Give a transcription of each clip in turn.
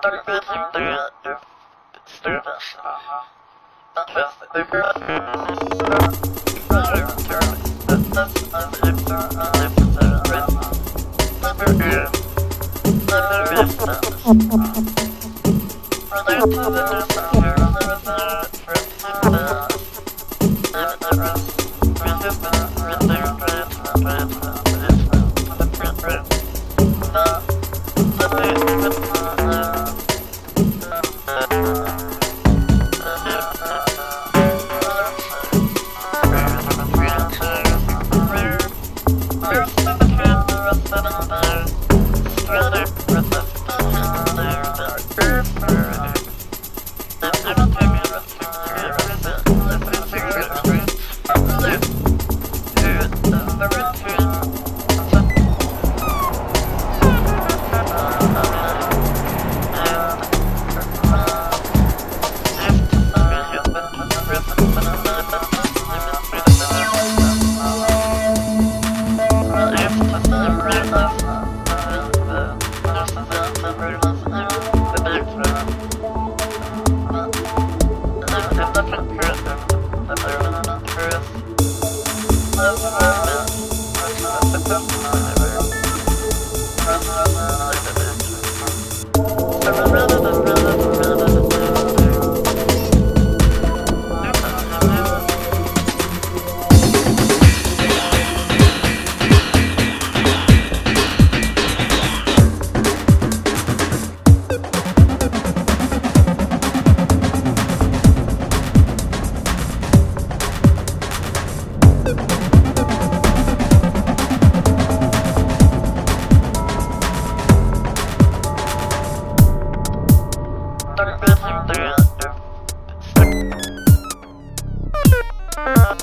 But they keep their disturbance. Unless they're Thank you. the return. Obrigado. Uh-huh.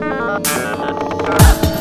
Thank you.